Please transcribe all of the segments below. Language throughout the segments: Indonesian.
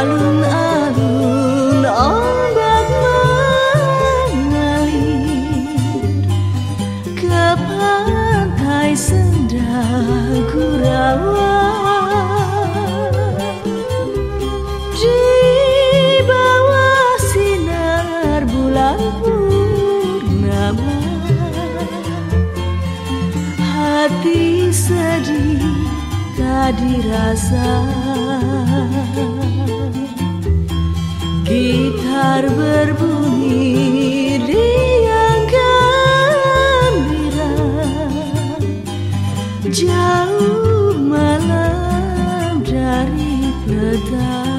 Alun-alun ombak mengalir Ke pantai senda gurauan Di bawah sinar bulan purnama Hati sedih tak dirasa. Gitar berbunyi riang gembira Jauh malam dari petang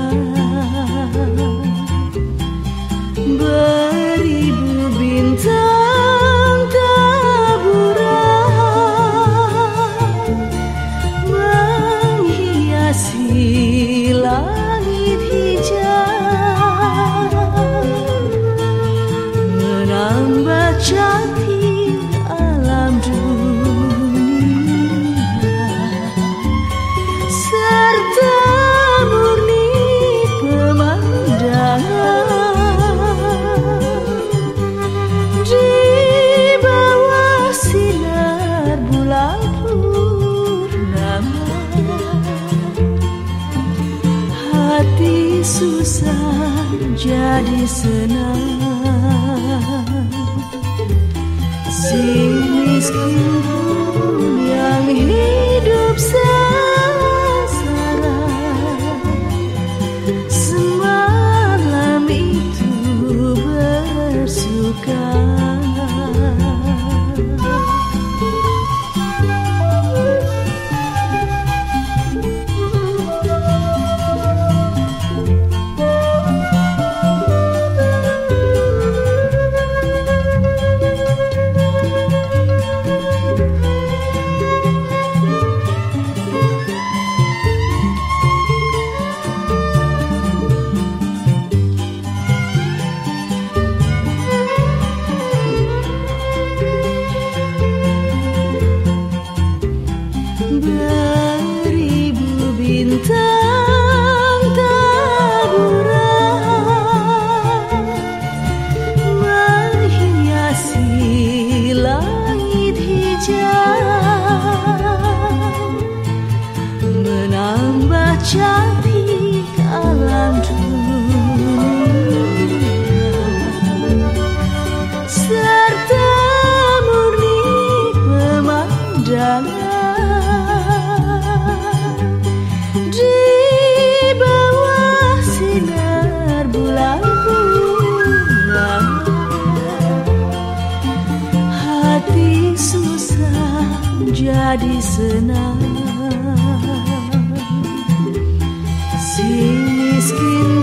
Menghiasi langit hijau. Menambah cantik alam dunia. Serta Hati susah jadi senang. Si miskin cantik alam dunia. Serta murni pemandangan. Di bawah sinar bulan purnama hati susah jadi senang skin.